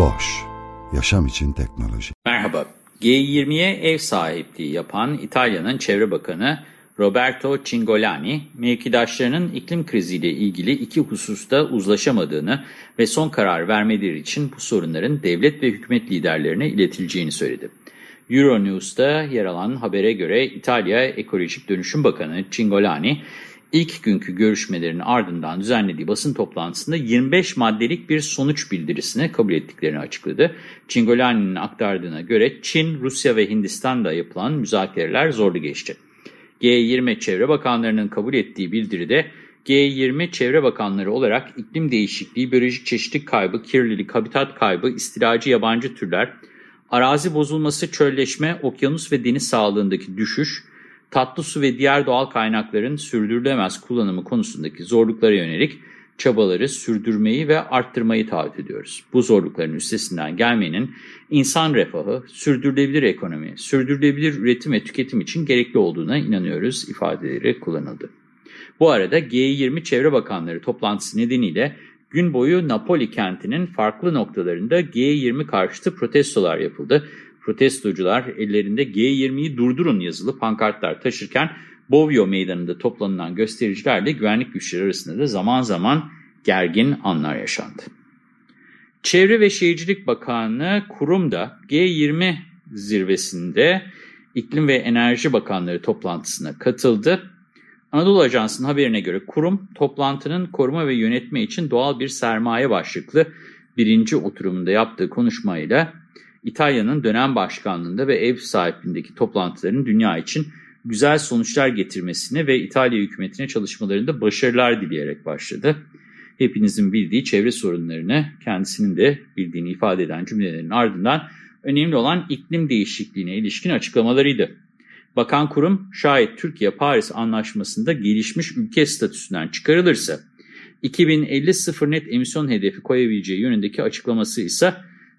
Boş, yaşam için teknoloji. Merhaba, G20'ye ev sahipliği yapan İtalya'nın Çevre Bakanı Roberto Cingolani, mevkidaşlarının iklim kriziyle ilgili iki hususta uzlaşamadığını ve son karar vermeleri için bu sorunların devlet ve hükümet liderlerine iletileceğini söyledi. Euronews'ta yer alan habere göre İtalya Ekolojik Dönüşüm Bakanı Cingolani, ilk günkü görüşmelerin ardından düzenlediği basın toplantısında 25 maddelik bir sonuç bildirisine kabul ettiklerini açıkladı. Cingolani'nin aktardığına göre Çin, Rusya ve Hindistan'da yapılan müzakereler zorlu geçti. G20 Çevre Bakanlarının kabul ettiği bildiride G20 Çevre Bakanları olarak iklim değişikliği, biyolojik çeşitlilik kaybı, kirlilik, habitat kaybı, istilacı yabancı türler, arazi bozulması, çölleşme, okyanus ve deniz sağlığındaki düşüş, tatlı su ve diğer doğal kaynakların sürdürülemez kullanımı konusundaki zorluklara yönelik çabaları sürdürmeyi ve arttırmayı taahhüt ediyoruz. Bu zorlukların üstesinden gelmenin insan refahı, sürdürülebilir ekonomi, sürdürülebilir üretim ve tüketim için gerekli olduğuna inanıyoruz ifadeleri kullanıldı. Bu arada G20 Çevre Bakanları toplantısı nedeniyle gün boyu Napoli kentinin farklı noktalarında G20 karşıtı protestolar yapıldı. Protestocular ellerinde G20'yi durdurun yazılı pankartlar taşırken Bovio meydanında toplanılan göstericilerle güvenlik güçleri arasında da zaman zaman gergin anlar yaşandı. Çevre ve Şehircilik Bakanı Kurum da G20 zirvesinde İklim ve Enerji Bakanları toplantısına katıldı. Anadolu Ajansı'nın haberine göre kurum toplantının koruma ve yönetme için doğal bir sermaye başlıklı birinci oturumunda yaptığı konuşmayla İtalya'nın dönem başkanlığında ve ev sahipliğindeki toplantıların dünya için güzel sonuçlar getirmesine ve İtalya hükümetine çalışmalarında başarılar dileyerek başladı. Hepinizin bildiği çevre sorunlarını kendisinin de bildiğini ifade eden cümlelerin ardından önemli olan iklim değişikliğine ilişkin açıklamalarıydı. Bakan kurum şayet Türkiye-Paris anlaşmasında gelişmiş ülke statüsünden çıkarılırsa 2050 sıfır net emisyon hedefi koyabileceği yönündeki açıklaması ise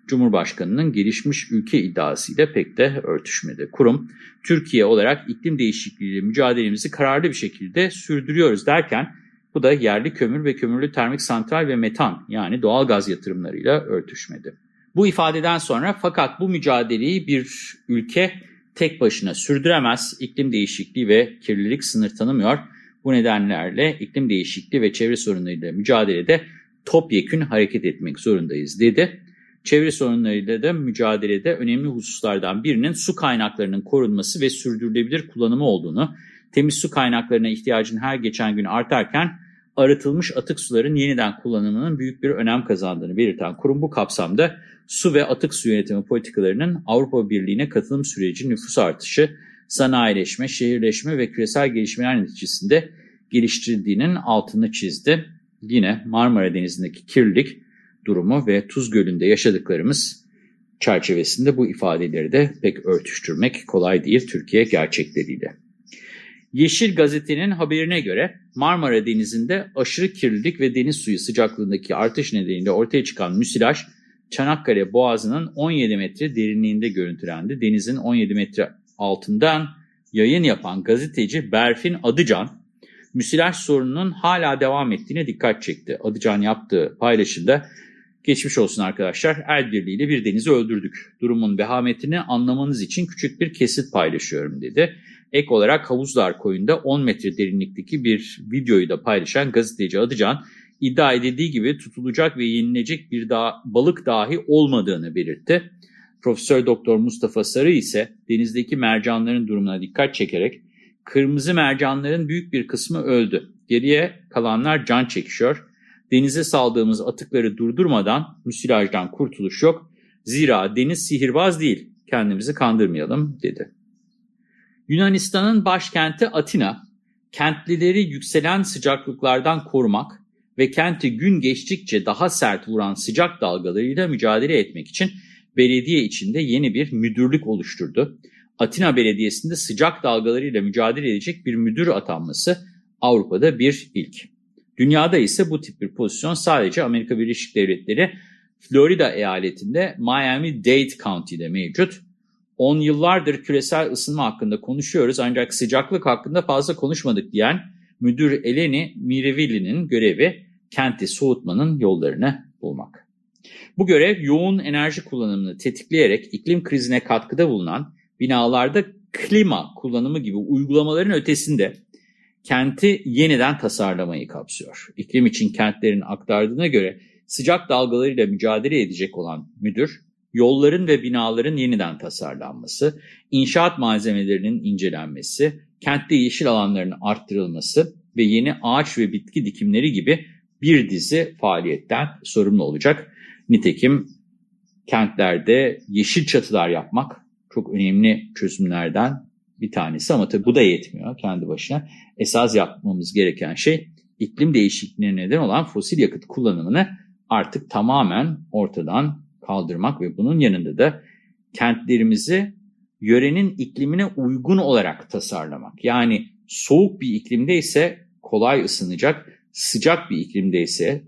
Cumhurbaşkanı'nın gelişmiş ülke iddiasıyla pek de örtüşmedi. Kurum, Türkiye olarak iklim değişikliğiyle mücadelemizi kararlı bir şekilde sürdürüyoruz derken, bu da yerli kömür ve kömürlü termik santral ve metan yani doğal gaz yatırımlarıyla örtüşmedi. Bu ifadeden sonra fakat bu mücadeleyi bir ülke tek başına sürdüremez, iklim değişikliği ve kirlilik sınır tanımıyor. Bu nedenlerle iklim değişikliği ve çevre sorunlarıyla mücadelede topyekün hareket etmek zorundayız dedi. Çevre sorunlarıyla da mücadelede önemli hususlardan birinin su kaynaklarının korunması ve sürdürülebilir kullanımı olduğunu, temiz su kaynaklarına ihtiyacın her geçen gün artarken arıtılmış atık suların yeniden kullanımının büyük bir önem kazandığını belirten kurum bu kapsamda su ve atık su yönetimi politikalarının Avrupa Birliği'ne katılım süreci nüfus artışı, sanayileşme, şehirleşme ve küresel gelişmeler neticesinde geliştirildiğinin altını çizdi. Yine Marmara Denizi'ndeki kirlilik, durumu ve Tuz Gölü'nde yaşadıklarımız çerçevesinde bu ifadeleri de pek örtüştürmek kolay değil Türkiye gerçekleriyle. Yeşil Gazete'nin haberine göre Marmara Denizi'nde aşırı kirlilik ve deniz suyu sıcaklığındaki artış nedeniyle ortaya çıkan müsilaj Çanakkale Boğazı'nın 17 metre derinliğinde görüntülendi. Denizin 17 metre altından yayın yapan gazeteci Berfin Adıcan, müsilaj sorununun hala devam ettiğine dikkat çekti. Adıcan yaptığı paylaşımda Geçmiş olsun arkadaşlar. El birliğiyle bir denizi öldürdük. Durumun vehametini anlamanız için küçük bir kesit paylaşıyorum dedi. Ek olarak Havuzlar Koyu'nda 10 metre derinlikteki bir videoyu da paylaşan gazeteci Adıcan, iddia edildiği gibi tutulacak ve yenilecek bir daha, balık dahi olmadığını belirtti. Profesör Doktor Mustafa Sarı ise denizdeki mercanların durumuna dikkat çekerek kırmızı mercanların büyük bir kısmı öldü. Geriye kalanlar can çekişiyor denize saldığımız atıkları durdurmadan müsilajdan kurtuluş yok. Zira deniz sihirbaz değil, kendimizi kandırmayalım dedi. Yunanistan'ın başkenti Atina, kentlileri yükselen sıcaklıklardan korumak ve kenti gün geçtikçe daha sert vuran sıcak dalgalarıyla mücadele etmek için belediye içinde yeni bir müdürlük oluşturdu. Atina Belediyesi'nde sıcak dalgalarıyla mücadele edecek bir müdür atanması Avrupa'da bir ilk. Dünyada ise bu tip bir pozisyon sadece Amerika Birleşik Devletleri Florida eyaletinde Miami-Dade County'de mevcut. 10 yıllardır küresel ısınma hakkında konuşuyoruz ancak sıcaklık hakkında fazla konuşmadık diyen müdür Eleni Mirivilli'nin görevi kenti soğutmanın yollarını bulmak. Bu görev yoğun enerji kullanımını tetikleyerek iklim krizine katkıda bulunan binalarda klima kullanımı gibi uygulamaların ötesinde kenti yeniden tasarlamayı kapsıyor. İklim için kentlerin aktardığına göre sıcak dalgalarıyla mücadele edecek olan müdür, yolların ve binaların yeniden tasarlanması, inşaat malzemelerinin incelenmesi, kentte yeşil alanların arttırılması ve yeni ağaç ve bitki dikimleri gibi bir dizi faaliyetten sorumlu olacak. Nitekim kentlerde yeşil çatılar yapmak çok önemli çözümlerden bir tanesi ama tabii bu da yetmiyor kendi başına. Esas yapmamız gereken şey iklim değişikliğine neden olan fosil yakıt kullanımını artık tamamen ortadan kaldırmak ve bunun yanında da kentlerimizi yörenin iklimine uygun olarak tasarlamak. Yani soğuk bir iklimde ise kolay ısınacak, sıcak bir iklimde ise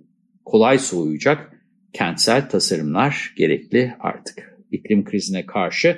kolay soğuyacak kentsel tasarımlar gerekli artık. İklim krizine karşı